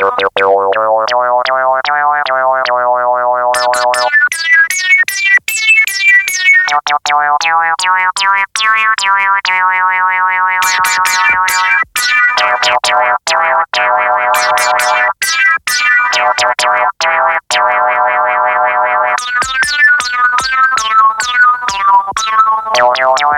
Yo, yo, yo, yo.